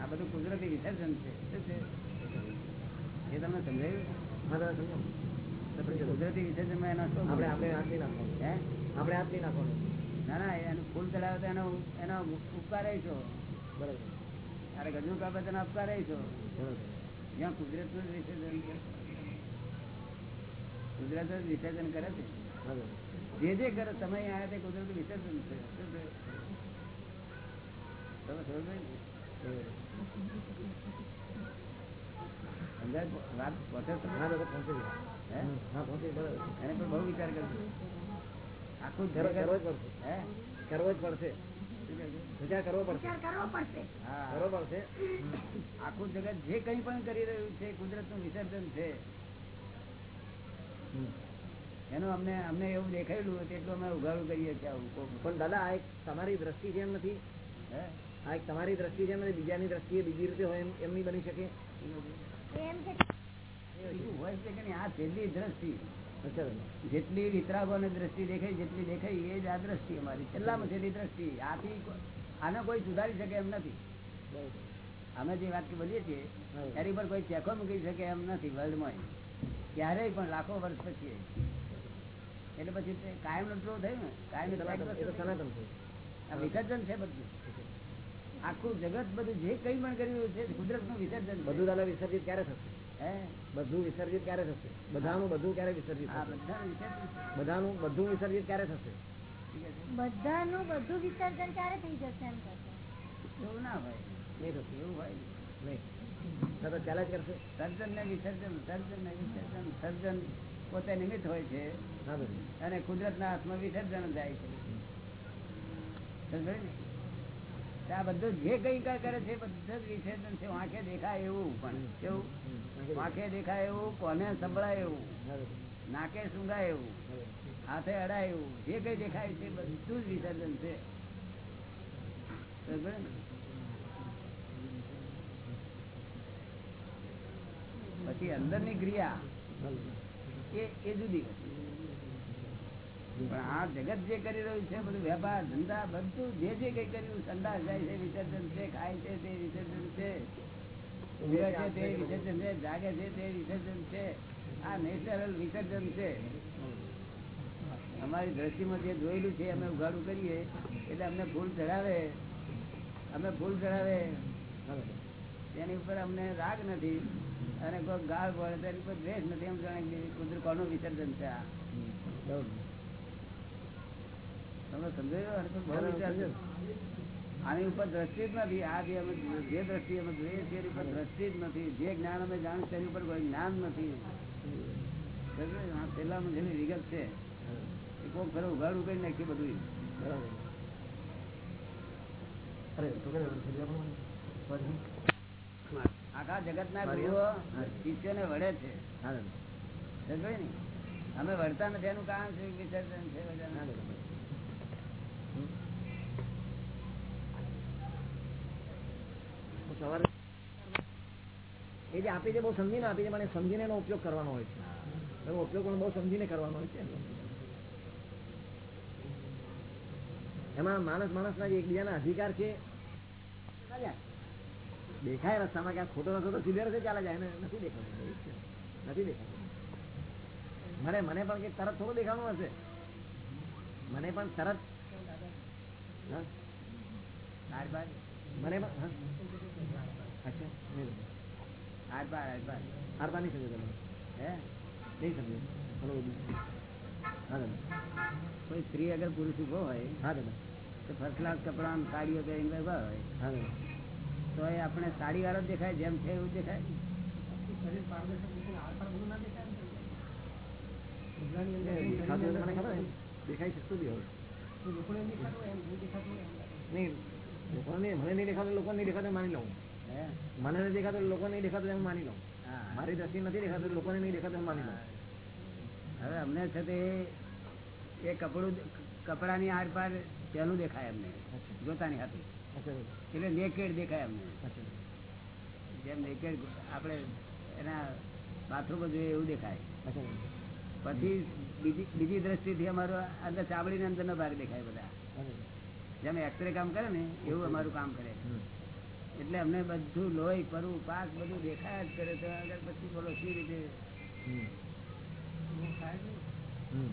S1: આ બધું કુદરતી વિસર્જન છે. શું છે? એ તમને સમજાયું? કુદરતી વિસર્જનમાં એનો શું
S4: આપણે આપણે આપી નાખવાનું.
S1: હે?
S4: આપણે આપી નાખવાનું.
S1: ના ના એનું ફૂલ ચડાવે તો એનો એનો ઉપકાર છો.
S4: બરાબર.
S1: અરે ગજુ કાપે તો એનો ઉપકાર છો.
S4: બરાબર.
S1: જ્યાં કુદરતનું વિસર્જન કુદરત જ વિસર્જન કરે છે. જે જે કરે તમે આવ્યા તે કુદરત વિસર્જન છે તમે સમજ? પહોંચે એને બહુ વિચાર કરજો. આખું
S4: કરવો જ પડશે.
S1: હે?
S4: કરવો જ પડશે? વિચાર કરવો પડશે.
S3: કરવો પડશે.
S4: કરવો પડશે.
S1: આખું જગત જે કંઈ પણ કરી રહ્યું છે કુદરતનું વિસર્જન છે. એનું અમને અમને એવું દેખાયેલું તેટલું અમે ઉઘાડું કરીએ છીએ આવું.
S4: પણ દાદા આ એક તમારી દ્રષ્ટિ જેમ નથી?
S1: હે?
S4: આ એક તમારી દ્રષ્ટિ જેમ એમ નથી? બીજાની દ્રષ્ટિએ બીજી રીતે હોય એમ એમ બની શકે?
S1: એવું હોય છે કે આ છેલ્લી દ્રષ્ટિ. જેટલી વિતરાગોને દ્રષ્ટિ દેખાય જેટલી દેખાય એ જ આ દ્રષ્ટિ અમારી છેલ્લામાં છેલ્લી દ્રષ્ટિ. આથી આને કોઈ સુધારી શકે એમ નથી. અમે જે વાત બોલીએ છીએ
S4: ત્યારે
S1: પણ પર કોઈ ચેકો મૂકી શકે એમ નથી વર્લ્ડમાં. ક્યારેય પણ લાખો વર્ષ પછી. એટલે પછી કાયમ નટલો થયું ને. કાયમ આ વિસર્જન છે બધું. આખું જગત બધું જે કઈ પણ કર્યું છે કુદરતનું વિસર્જન.
S4: બધું વિસર્જિત ક્યારે થશે? બધું વિસર્જિત ક્યારે થશે? બધાનું બધું ક્યારે વિસર્જિત બધાનું બધું વિસર્જિત ક્યારે થશે?
S3: બધાનું બધું વિસર્જન ક્યારે થઈ જશે એમ કહે
S1: એવું ના હોય.
S4: નહીં થશે
S1: એવું હોય. નહીં.
S4: નહીં ચાલે જ કરશે.
S1: સર્જન ને વિસર્જન સર્જન ને વિસર્જન સર્જન પોતે નિમિત્ત હોય છે. અને કુદરત ના હાથમાં વિસર્જન જાય છે. સમજાય ને? આ બધું જે કઈ કઈ કરે છે બધું જ વિસર્જન છે. આંખે દેખાય એવું પણ. કેવું. આંખે દેખાય એવું, કોને સંભળાય એવું, નાકે સૂંઘાય એવું, હાથે અડાય એવું, જે કઈ દેખાય છે, બધું જ વિસર્જન છે. પછી અંદરની ક્રિયા, એ એ જુદી પણ આ જગત જે કરી રહ્યું છે, બધું વેપાર, ધંધા, બધું જે જે કઈ કર્યું સંદાસ જાય છે, વિસર્જન છે, ખાય છે, તે વિસર્જન છે. વિસર્જન છે, જાગે છે તે વિસર્જન છે. આ નેચરલ વિસર્જન છે. અમારી દ્રષ્ટિમાં જે જોયેલું છે, અમે ઉઘાડું કરીએ, એટલે અમને ફૂલ ચડાવે અમે ફૂલ ચડાવે તેની ઉપર અમને રાગ નથી અને કોઈ ગાળ પડે, તેની ઉપર દ્વેષ નથી. એમ જાણે કુદરત કોનું વિસર્જન છે આ. તમે કોઈ બહુ વિચાર. આની ઉપર દ્રષ્ટિ જ નથી. આ જે અમે જે દ્રષ્ટિ અમે જોઈએ છીએ ઉપર દ્રષ્ટિ જ નથી. જે જ્ઞાન અમે જાણ તેની ઉપર કોઈ જ્ઞાન નથી. પેલા જેની વિગત છે. એ કોક ફરે ઉઘાડ કરી નાખીએ બધું? આખા જગત ના ગુરુઓ
S4: હા.
S1: શિષ્યોને વડે છે. અમે વળતા નથી. એનું કારણ છે વિસર્જન છે
S4: હા
S1: બધાનું.
S4: દાદા. હમ. હું સવારે એ જે આપી છે બહુ સમજીને આપી છે મને સમજીને એનો ઉપયોગ કરવાનો હોય છે. એનો ઉપયોગ પણ બહુ સમજીને કરવાનો હોય છે. એમાં માણસ માણસના જે એકબીજાના અધિકાર છે દેખાય રસ્તામાં ક્યાં ખોટો રસ્તો તો સીધે રસ્તે ચાલે જાય નથી દેખાતું. નથી દેખાતું. મને મને પણ કે તરત થોડું દેખાવાનું હશે. મને પણ તરત મને પણ નહીં
S1: બાર બાર
S4: નહીં સમજો તમે.
S1: હે?
S4: નહીં સમજો. બધું. હા દાદા.
S1: કોઈ સ્ત્રી અગર પુરુષ ઊભો હોય
S4: હા દાદા.
S1: તો ફર્સ્ટ ક્લાસ કપડા સાડીઓ પહેરીને ઊભા હોય.
S4: હા દાદા.
S1: તો એ આપણે સાડી વાળો દેખાય જેમ છે એવું દેખાય.
S4: દેખાય. દેખાઈ શકતું બી હોય નહીં લોકોને નહીં મને નહીં દેખાતું લોકોને નહીં દેખાતું માની લઉં. મને નથી દેખાતું લોકો નહીં દેખાતું એમ માની
S1: લો.
S4: મારી દ્રષ્ટિ નથી દેખાતું લોકોને નહીં દેખાતું એમ માની લો.
S1: હવે અમને છે તે એ કપડું કપડાની આર પાર પહેલું દેખાય અમને. જોતાની હાથે. એટલે નેકેડ દેખાય અમને. જેમ નેકેડ આપણે એના બાથરૂમ જોઈએ એવું દેખાય. પછી બીજી બીજી દ્રષ્ટિથી અમારો અંદર ચામડીની અંદરનો ભાગ દેખાય બધા. જેમ એક્સરે કામ કરે ને એવું અમારું કામ કરે. એટલે અમને બધું લોહી પરવું પાક બધું દેખાયા જ કરે તો આગળ પછી બોલો શી રીતે?
S4: હમ. હમ.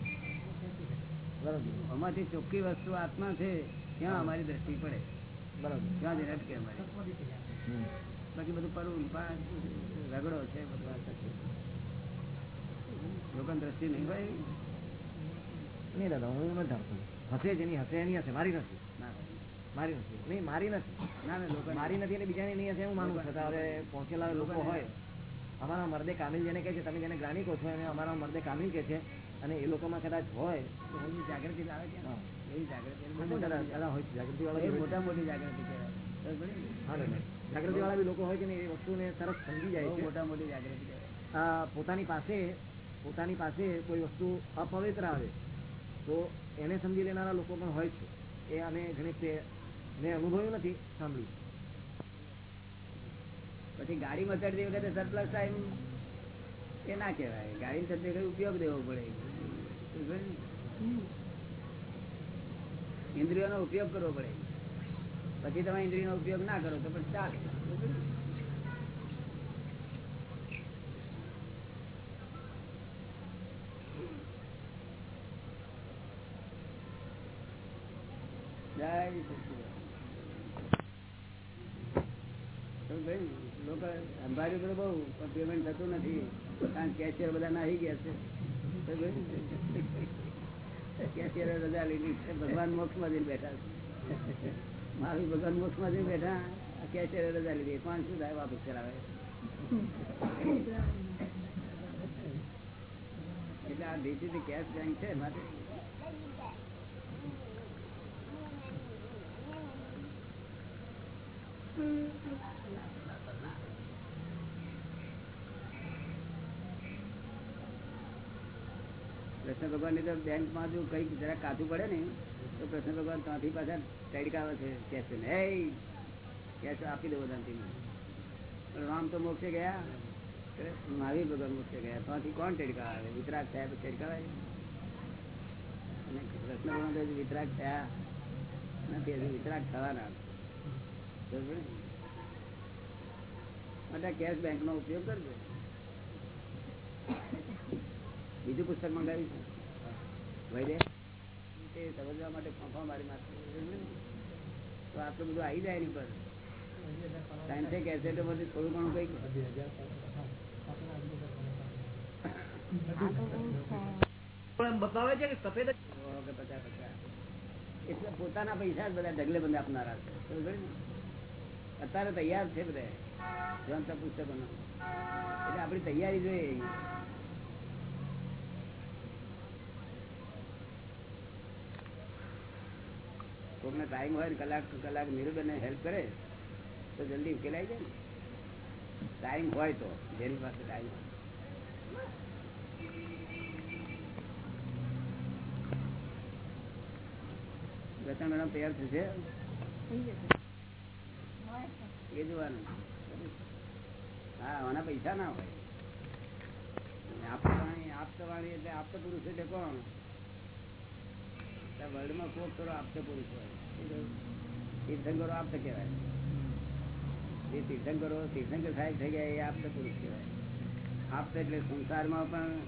S4: બરાબર.
S1: આમાંથી ચોખ્ખી વસ્તુ આત્મા છે ત્યાં અમારી દ્રષ્ટિ પડે.
S4: બરાબર.
S1: ત્યાં જ અમારી. બાકી બધું પરવું પાક રગડો છે બધું લોકોની દ્રષ્ટિ નહીં હોય.
S4: નહીં દાદા હું નથી હશે હશે જેની હશે એની હશે મારી નથી મારી નથી. નહીં મારી નથી.
S1: ના ના લોકો
S4: મારી નથી એટલે બીજાની નહીં હશે હું માનું છતાં હવે પહોંચેલા લોકો હોય. અમારા મર્દે કામિલ જેને કહે છે તમે જેને ગ્રામી કહો છો એને અમારા મર્દે કામિલ કહે છે અને એ લોકોમાં કદાચ હોય.
S1: તો જાગૃતિ આવે છે? એવી જાગૃતિ.
S4: જાગૃતિ. વાળા
S1: મોટા મોટી જાગૃતિ કહેવાય. સમજ પડી ને?
S4: હા દાદા જાગૃતિ વાળા બી લોકો હોય કે ને એ વસ્તુને તરત સમજી જાય છે.
S1: મોટા મોટી જાગૃતિ
S4: પોતાની પાસે પોતાની પાસે કોઈ વસ્તુ અપવિત્ર આવે તો એને સમજી લેનારા લોકો પણ હોય છે. એ અમે ઘણી મેં અનુભવ્યું નથી, સાંભળ્યું.
S1: પછી ગાડીમાં ચડતી વખતે સરપ્લસ ટાઈમ એ ના કહેવાય. ગાડી ચડતી વખતે ઉપયોગ દેવો પડે. ઇન્દ્રિયોનો ઉપયોગ કરવો પડે. પછી તમે ઇન્દ્રિયનો ઉપયોગ ના કરો તો પણ ચાલે? જય સચિદાનંદ. તો ભાઈ, લોકો બહુ, પણ પેમેન્ટ થતું નથી. કારણ કેશિયર બધા નાહી ગયા છે. કેશિયર રજા લીધી ભગવાન મોક્ષમાં બેઠા છે. ભગવાન મોક્ષમાં જઈને બેઠા. કેશિયર રજા લીધી. કોણ શું થાય વાપસ કરાવે એટલે આ ડીસીથી કેશ બેંક છે માટે કૃષ્ણ ભગવાનની તો બેંકમાં જો કંઈક જરા કાચું પડે ને તો કૃષ્ણ ભગવાન ત્યાંથી પાછા તડકાવે છે કે ને. "હે, આપી દો બધાથી પણ રામ તો મોક્ષે ગયા. મહાવીર ભગવાન મોક્ષે ગયા. ત્યાંથી કોણ તડકા આવે વિતરાગ થયા તો તડકાવાય અને કૃષ્ણ ભગવાન વિતરાગ થયા. નથી વિતરાગ થવાના? કેશ બેંક નો ઉપયોગ કરજો. બીજું પુસ્તક મંગાવ્યું છે. સમજવા માટે ફોફા મારી મારશે તો બધું આવી જાય એની પર. થોડું ઘણું પણ
S4: બતાવે છે કે સફેદ
S1: પચાસ પચાસ. એટલે પોતાના પૈસા જ બધા ઢગલે બંધ આપનારા છે? અત્યારે તૈયાર છે બધા. જોનતા પુસ્તકો એટલે આપણી તૈયારી જોઈએ કોકને ટાઈમ હોય ને કલાક કલાક નિરુબેન હેલ્પ કરે, તો જલ્દી ઉકેલાઈ જાય ને. ટાઈમ હોય તો, જેની પાસે ટાઈમ હોય. રચના મેડમ, તૈયાર થશે? એ જોવાનું હા, આના પૈસા ના હોય. સાહેબ થઈ ગયા એ આપત પુરુષ કહેવાય. આપત એટલે સંસારમાં પણ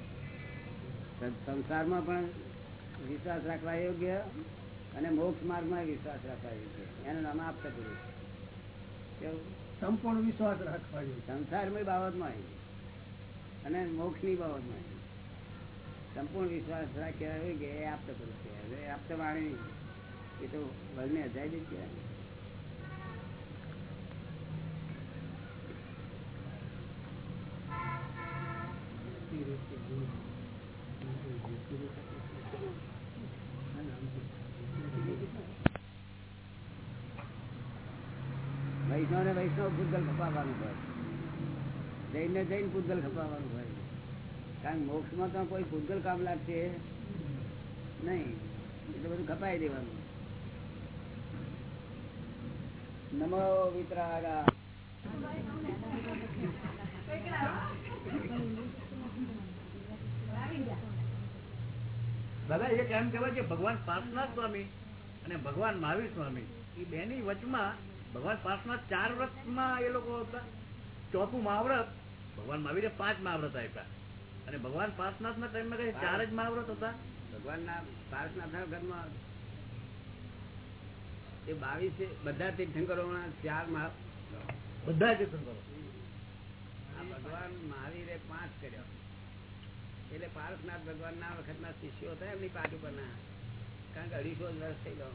S1: સંસારમાં પણ વિશ્વાસ રાખવા યોગ્ય અને મોક્ષ માર્ગમાં વિશ્વાસ રાખવા યોગ્ય. એનું નામ આપત પુરુષ.
S7: સંપૂર્ણ વિશ્વાસ રાખવા જોઈએ
S1: સંસારમય બાબતમાં અને મોક્ષની બાબતમાં સંપૂર્ણ વિશ્વાસ રાખ્યા હોય કે એ આપતા પુરુષ કહેવાય હવે આપતા વાણી એ તો વર્ણને અજાય જ કહેવાય. વૈષ્ણવ ને વૈષ્ણવ પૂતગલ ખપાવવાનું હોય. જઈને જઈને પૂતગલ ખપાવવાનું હોય. કારણ મોક્ષમાં તો કોઈ પૂતગલ કામ લાગશે નહીં. એટલે બધું ખપાઈ દેવાનું. નમો વિતરાગા.
S4: દાદા, એક એમ કહેવાય છે ભગવાન પાર્શનાથ સ્વામી અને ભગવાન મહાવીર સ્વામી, એ બેની વચમાં ભગવાન પાસના ચાર વ્રતમાં એ લોકો હતા. ચોથું મહાવ્રત ભગવાન મહાવીરે પાંચ મહાવ્રત આપ્યા. અને ભગવાન પાર્શનાથ ના ટાઈમમાં કઈ ચાર જ મહાવ્રત હતા?
S1: ભગવાન ના પાર્શનાથ ઘરમાં એ બાવીસ બધા તીર્થંકરો ચાર
S4: બધા તીર્થંકરો?
S1: ભગવાન મહાવીરે પાંચ કર્યો. એટલે પાર્થનાથ ભગવાન ના વખત ના શિષ્યો હતા એમની પાટ ઉપરના. કારણ કે અઢીસો વર્ષ થઈ ગયો.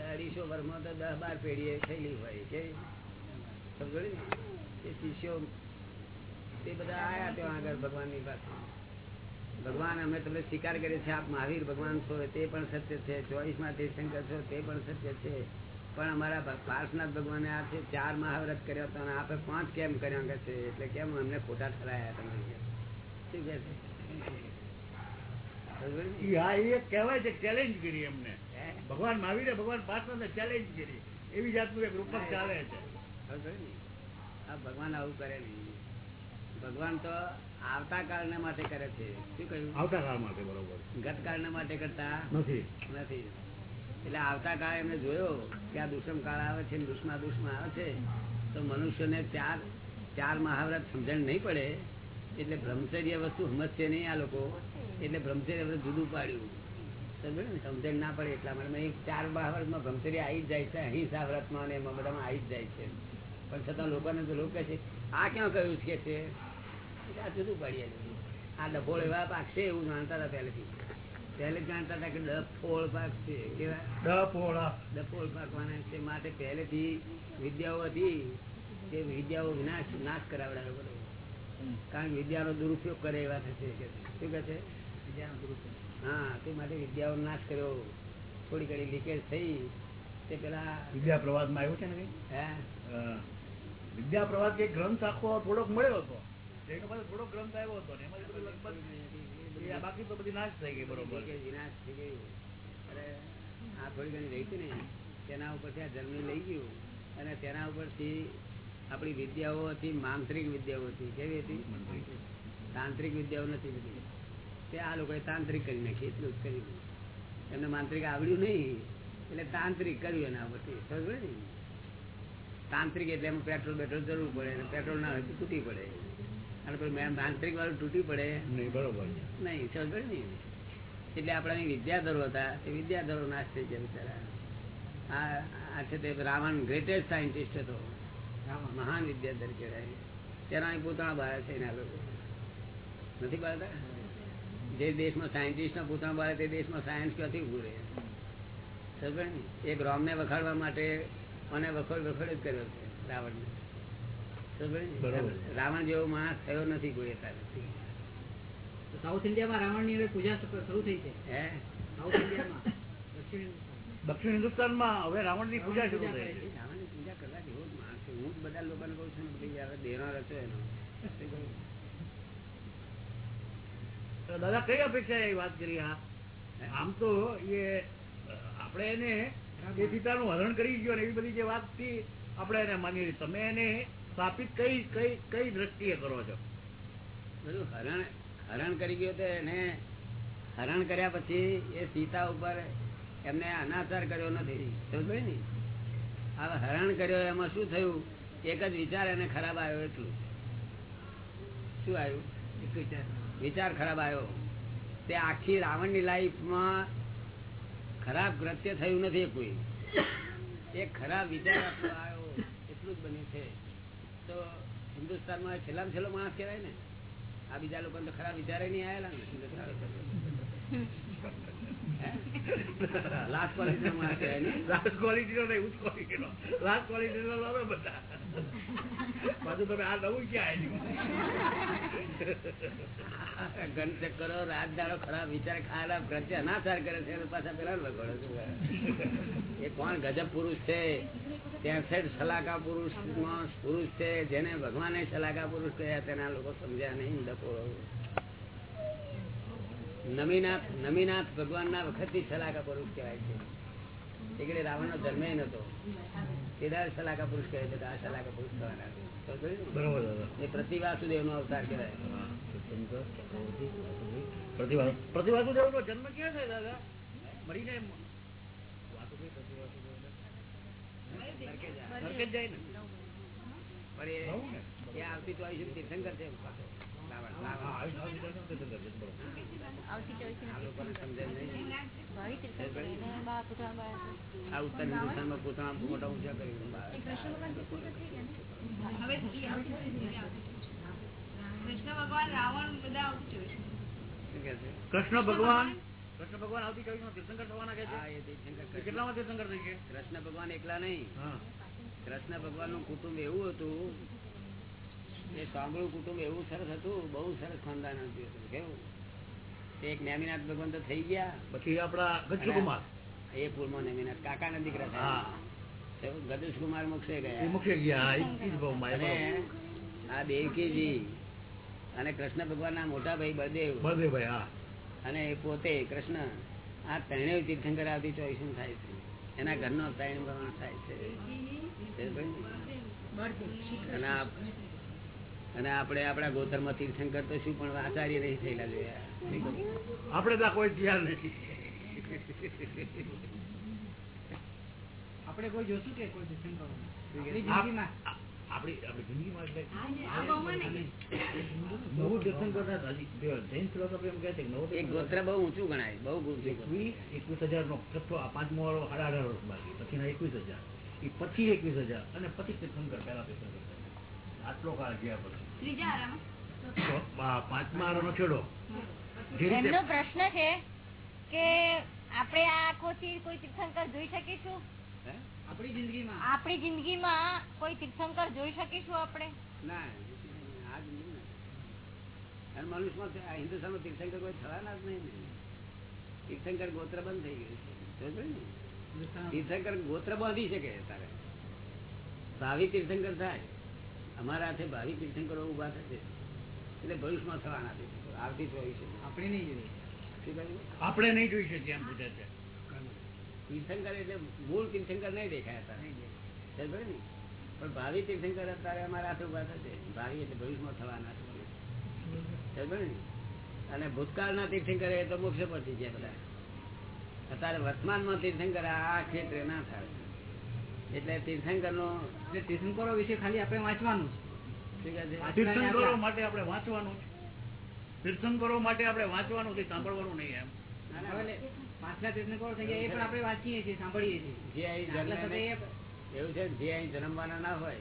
S1: અઢીસો વર્ષમાં તો દસ બાર પેઢીએ થયેલી હોય કે સમજો ને? એ શિષ્યો તે બધા આયા ત્યાં આગળ ભગવાનની પાસે. ભગવાન અમે તમને સ્વીકાર કરીએ છીએ, આપ મહાવીર ભગવાન છો, તે પણ સત્ય છે. ચોવીસમાં તીર્થંકર છો, તે પણ સત્ય છે. પણ અમારા ભ- પાર્શનાથ ભગવાને આ છે, ચાર મહાવ્રત કર્યો હતો અને આપે પાંચ કેમ કર્યા કે છે? એટલે કેમ અમને ખોટા ઠરાયા તમે શું કે છે? સમજો ને?
S8: ઈ હા એ એક કહેવાય છે ચેલેન્જ કરી એમને.
S1: હે?
S8: ભગવાન મહાવીરે ભગવાન પાર્થને ચેલેન્જ કરી. એવી જાતનું એક રૂપક ચાલે છે.
S1: આ ભગવાન આવું કરે નહીં ભગવાન તો આવતા કાળને માટે કરે છે. શું કહ્યું?
S8: આવતા કાળ માટે બરોબર.
S1: ગત કાળ માટે કરતા?
S8: નથી.
S1: નથી. એટલે આવતા કાળ એમને જોયો કે આ દુષ્મ કાળ આવે છે દુષ્મા દુષ્મા આવે છે તો મનુષ્યને ચાર ચાર મહાવ્રત સમજણ નહીં પડે. એટલે બ્રહ્મચર્ય વસ્તુ સમજશે નહીં આ લોકો. એટલે બ્રહ્મચર્ય જુદું પાડ્યું? સમજણ ના પડે એટલા માટે ચાર મહાવ્રતમાં ભમસરી આવી જ જાય છે અહિંસા વ્રતમાં અને બધામાં આવી જ જાય છે. પણ છતાં લોકોને તો લોકો છે આ ક્યાં કહ્યું છે કે છે? આ જુદું પાડીએ આ ડફોળ એવા પાકશે એવું જાણતા હતા પહેલેથી. પહેલે જાણતા હતા કે ડફોળ પાક છે કેવા?
S8: ડફોળ
S1: ડફોળ પાકવાના છે. માટે પહેલેથી વિદ્યાઓ હતી તે વિદ્યાઓ વિનાશ નાશ કરાવડા બધો. કારણ કે વિદ્યાનો દુરુપયોગ કરે એવા થશે કે છે. શું કે છે? હા તે માટે વિદ્યાઓ નાશ કર્યો. થોડી ઘણી લીકેજ થઈ. તે પેલા
S8: વિદ્યા પ્રવાસમાં આવ્યું છે ને વિદ્યા પ્રવાસ કે ગ્રંથ આખો થોડોક મળ્યો હતો. એનો પાસે થોડો ગ્રંથ આવ્યો હતો ને એમાં લગભગ બાકી તો બધી નાશ થઈ ગઈ બરોબર.
S1: વિનાશ થઈ ગયું અરે આ થોડી ઘણી રહી હતી ને તેના ઉપરથી આ જન્મી લઈ ગયું. અને તેના ઉપરથી આપણી વિદ્યાઓ હતી માંત્રિક વિદ્યાઓ હતી. કેવી હતી? તાંત્રિક વિદ્યાઓ નથી બધી તે આ લોકોએ તાંત્રિક કરી નાખી એટલું જ કર્યું એમને માંત્રિક આવડ્યું નહીં એટલે તાંત્રિક કર્યું એના ઉપરથી. સમજે ને? તાંત્રિક એટલે એમાં પેટ્રોલ પેટ્રોલ જરૂર પડે અને પેટ્રોલ ના હોય તો તૂટી પડે. અને પછી મેં તાંત્રિક વાળું તૂટી પડે.
S8: નહીં બરોબર
S1: નહીં સમજે ને? એટલે આપણા વિદ્યાધરો હતા એ વિદ્યાધરો નાશ થઈ ગયા બિચારા. આ આ છે તે રાવણ ગ્રેટેસ્ટ સાયન્ટિસ્ટ હતો. મહાન વિદ્યાધર કહેવાય. તેના પોતાના બાળક છે એના લોકો. નથી બાળતા જે દેશમાં સાયન્ટિસ્ટ ના પોતાના બાળક તે દેશમાં સાયન્સ ક્યાંથી ઉભું રહે? સમજે ને એક રોમને વખાડવા માટે મને વખોડ વખોડ જ કર્યો છે રાવણને. સમજ ને? રાવણ જેવો માણસ થયો નથી કોઈ અત્યારે.
S9: સાઉથ ઇન્ડિયામાં રાવણની હવે પૂજા શરૂ થઈ છે.
S1: હે?
S9: સાઉથ ઇન્ડિયામાં દક્ષિણ હિન્દુસ્તાન.
S8: માં હિન્દુસ્તાનમાં હવે રાવણની પૂજા શરૂ
S9: પૂજા
S8: થઈ છે.
S1: રાવણની પૂજા કરવા જેવો જ માણસ છે. હું જ બધા લોકોને કહું છું ને ભાઈ દેનો રચો એનો.
S8: તો દાદા કઈ અપેક્ષા એ વાત કરી હા આમ તો એ આપણે એને એ પિતાનું હરણ કરી ગયો ને એવી બધી જે વાતથી આપણે એને માની તમે એને સ્થાપિત કઈ કઈ કઈ દ્રષ્ટિએ કરો છો?
S1: હરણ હરણ કરી ગયો તો એને હરણ કર્યા પછી એ સીતા ઉપર એમને અનાચાર કર્યો નથી. સમજ ને? હવે હરણ કર્યો એમાં શું થયું? એક જ વિચાર એને ખરાબ આવ્યો એટલું. શું આવ્યું?
S9: એક વિચાર.
S1: વિચાર ખરાબ આવ્યો. તે આખી રાવણની લાઈફમાં ખરાબ કૃત્ય થયું નથી કોઈ. એ ખરાબ વિચાર આવ્યો. એટલું જ બન્યું છે. તો હિન્દુસ્તાનમાં છેલ્લામાં છેલ્લો માણસ કહેવાય ને આ બીજા લોકો તો ખરાબ વિચારે નહીં આવેલા ને. લાસ્ટ ક્વોલિટી માણસ કહેવાય
S8: લાસ્ટ ક્વોલિટી નો નહીં ઉચ્ચ ક્વોલિટી નો લાસ્ટ ક્વોલિટી નો બધા. <laughs> પાછું
S1: છે પાછા પેલા એ કોણ પુરુષ છે? ત્રેસઠ સલાકા પુરુષ પુરુષ છે, જેને ભગવાને સલાકા પુરુષ કહ્યા, તેના લોકો સમજ્યા નહીં ડકોરો નમીનાથ નમીનાથ ભગવાન ના વખતથી સલાકા પુરુષ કહેવાય છે. એટલે રાવણ નો જન્મે નતો. કેદાર સલાકા પુરુષ કહે છે તો આ સલાકા પુરુષ થવાના તો જોયું ને?
S8: બરોબર દાદા
S1: એ પ્રતિવાસુદેવ નો અવતાર કહેવાય
S8: પ્રતિભા પ્રતિભાસુદેવ નો જન્મ ક્યાં થાય દાદા મરીને વાતો કઈ પ્રતિભાસુદેવને? નરકે જ જાય ને
S1: પણ એ-
S8: બહુ ને.
S1: એ આવતી તો આ ઉત્તર હિન્દુસ્તાનમાં મોટા ઊંચા
S2: કૃષ્ણ ભગવાન? કૃષ્ણ ભગવાન
S8: આવતી કવિ કવિમાં તીર્થંકર થવાના કે છે? કેટલામાં તીર્થંકર થઈ છે?
S1: કૃષ્ણ ભગવાન એકલા નહીં. કૃષ્ણ ભગવાનનું કુટુંબ એવું હતું એ સાંભળું કુટુંબ એવું સરસ હતું બહુ સરસ ખાનદાન હતું. કેવું? તે એક નેમિનાથ ભગવાન તો થઈ ગયા.
S8: પછી આપડા ગચ્છકુમાર
S1: એ પૂર્વ નેમિનાથ કાકાના દીકરા થયા. ગદેશ કુમાર
S8: મુખે
S1: ગયા. આ દેવકીજી અને કૃષ્ણ ભગવાન ના મોટા ભાઈ બળદેવ.
S8: બળદેવભાઈ હા.
S1: અને પોતે કૃષ્ણ આ ત્રણેય તીર્થંકર આવતી ચોઈસ થાય છે? એના ઘરનો ત્રણ ભગવાન થાય છે. ને? અને અને આપણે આપણા ગોતરમાં તીર્થંકર તો શું પણ આચાર્ય નહીં થયેલા જોયા
S8: આપણે તો કોઈ ધ્યાન નથી.
S9: આપણે કોઈ જોશું કે કોઈ તીર્થંકરો?
S8: એકવીસ હજાર નો છઠ્ઠો પાંચમો વાળો સાડા અઢાર વર્ષ બાકી. પછીના એકવીસ હજાર. એ પછી એકવીસ હજાર. અને પછી તીર્થંકર પેલા તીર્થંકર. આટલો કાળ ગયા પછી.
S2: આરામાં.
S8: પાંચમા આરોનો છેડો
S3: એમનો પ્રશ્ન છે કે આપણે આ આંખોથી કોઈ તીર્થંકર જોઈ શકીશું?
S9: આપણી જિંદગીમાં.
S3: આપણી જિંદગીમાં કોઈ તીર્થંકર જોઈ શકીશું આપણે?
S1: ના આ જ નહીં. ને. અને મનુષ્યમાં હિન્દુસ્તાનમાં તીર્થંકર કોઈ થવાના જ નહીં તીર્થંકર ગોત્ર બંધ થઈ ગયું છે. તીર્થંકર. ગોત્ર બાંધી શકે તારે ભાવિ તીર્થંકર થાય. અમારા હાથે ભાવિ તીર્થંકરો ઊભા થશે એટલે ભવિષ્યમાં થવાના તીર્થંકરો આવતી ચોવીસ
S9: આપણે નહીં જોઈએ.
S8: આપણે નહીં જોઈ શકીએ એમ પૂછે છે.
S1: તીર્થંકર એટલે મૂળ તીર્થંકર નહીં દેખાય હતા. સમજ ને? પણ ભાવિ તીર્થંકર અત્યારે અમારા હાથે ઊભા થશે. ભાવિ એટલે ભવિષ્યમાં થવાના છે. સમજ ને? અને ભૂતકાળના તીર્થંકર એ તો મોક્ષ પરથી ગયા બધા. અત્યારે વર્તમાનમાં તીર્થંકર આ ક્ષેત્રે ના થાય. એટલે તીર્થંકર નો
S9: તીર્થંકરો વિશે ખાલી આપણે વાંચવાનું છે.
S8: તીર્થંકરો માટે આપણે વાંચવાનું છે. તીર્થંકરો માટે આપણે વાંચવાનું છે સાંભળવાનું નહીં એમ.
S9: પાછલા તીર્થંકરો થઈ ગયા એ પણ આપણે વાંચીએ છીએ સાંભળીએ છીએ.
S1: જે અહીં
S9: આટલા
S1: જન્મે
S9: સાથે
S1: ને- એવું છે જે અહીં જન્મવાના ના હોય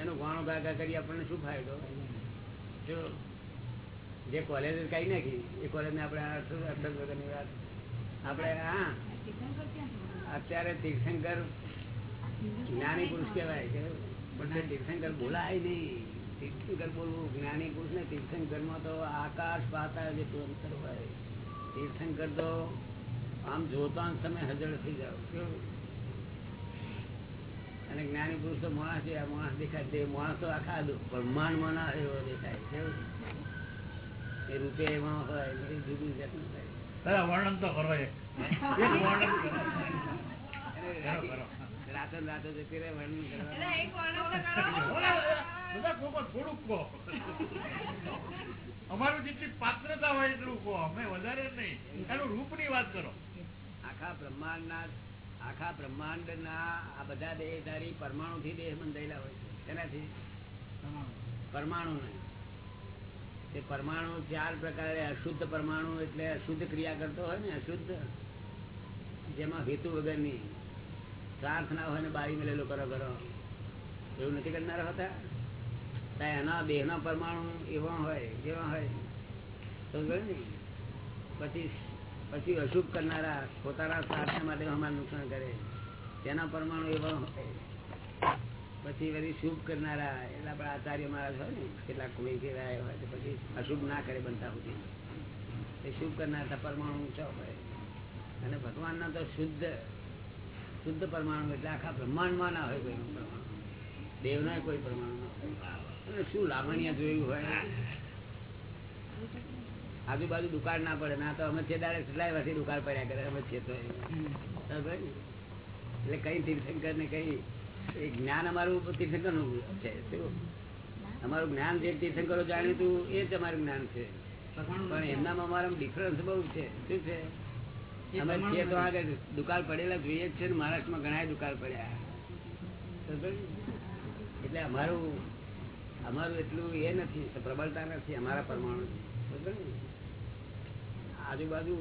S1: એનું ગાણું ગાગા કરી આપણને શું ફાયદો? જો જે કોલેજ કઈ નાખી એ કોલેજ ને આપણે વગરની વાત આપણે હા. અત્યારે તીર્થંકર જ્ઞાની પુરુષ કહેવાય છે. પણ તીર્થંકર બોલાય નહીં. તીર્થંકર બોલવું જ્ઞાની પુરુષ ને તીર્થંકરમાં તો આકાશ પાતા જેટલું અંતર હોય. તીર્થંકર તો આમ જોતા તમે હજળ થઈ જાઓ. અને જ્ઞાની પુરુષ તો માણસ છે માણસ દેખાય. તે માણસ તો આખા બ્રહ્માંડમાં ના એવો દેખાય કેવું? એ રૂપે એમાં હોય જુદું જાતનું થાય.
S8: વર્ણન તો કરો <laughs> વર્ણન કરો,
S1: રાતે-. રાતો જતી રહે વર્ણન કરવા.
S8: થોડુંક કહો. અમારું જેટલી પાત્રતા હોય એટલું કહો. અમે વધારે નહીં. એનું રૂપની વાત કરો.
S1: આખા બ્રહ્માંડના આખા બ્રહ્માંડના આ બધા દેહધારી પરમાણુથી દેહ બંધાયેલા હોય છે. તેનાથી પરમાણુ નહીં તે પરમાણુ ચાર પ્રકારે અશુદ્ધ પરમાણુ એટલે અશુદ્ધ ક્રિયા કરતો હોય ને અશુદ્ધ જેમાં હેતુ વગરની. સ્વાર્થ ના હોય ને બાળી મેલેલો કરો કરો એવું નથી કરનારા હોતા? એના દેહના પરમાણુ એવા હોય કેવા હોય. તો ને? પછી પછી અશુભ કરનારા પોતાના સ્વાર્થ માટે અમારે નુકસાન કરે. તેના પરમાણુ એવા હોય. પછી વળી શુભ કરનારા, એટલે આપણા આચાર્ય મહારાજ હોય ને, કેટલાક કોઈ કેવા હોય, તો પછી અશુભ ના કરે બનતા સુધી. એ શુભ કરનારા પરમાણુ ઊંચા હોય. અને ભગવાનના તો શુદ્ધ શુદ્ધ પરમાણુ એટલે આખા બ્રહ્માંડમાં ના હોય કોઈ પરમાણુ. દેવના કોઈ પરમાણુ ના શું લાવણ્ય જોયું હોય? આજુબાજુ દુકાળ ના પડે. ના તો અમે છે કેટલાય વર્ષે દુકાળ પડ્યા કરે. અમે છે તો? એટલે કઈ તીર્થંકર ને કઈ એ જ્ઞાન અમારું તીર્થંકરનું છે. અમારું જ્ઞાન જે તીર્થંકરો જાણ્યું હતું એ જ અમારું જ્ઞાન છે. પણ એમનામાં અમારા ડિફરન્સ બહુ છે. શું છે? અમે છીએ તો આગળ દુકાળ પડેલા જોઈએ જ છે ને મહારાષ્ટ્રમાં ઘણા દુકાળ પડ્યા? એટલે અમારું અમારું એટલું એ નથી પ્રબળતા નથી અમારા પરમાણુ? આજુબાજુ